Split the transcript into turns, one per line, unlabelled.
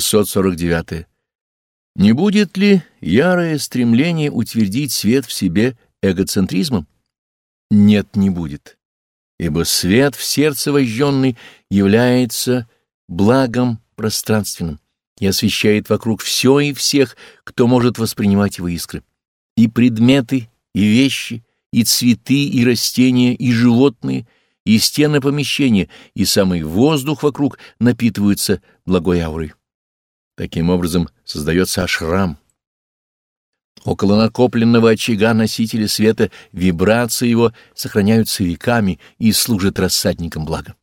649. Не будет ли ярое стремление утвердить свет в себе эгоцентризмом? Нет, не будет, ибо свет в сердце вожженный является благом пространственным и освещает вокруг все и всех, кто может воспринимать его искры. И предметы, и вещи, и цветы, и растения, и животные, и стены помещения, и самый воздух вокруг напитываются благой аурой. Таким образом создается ашрам. Около накопленного очага носителя света вибрации его сохраняются веками и служат рассадником блага.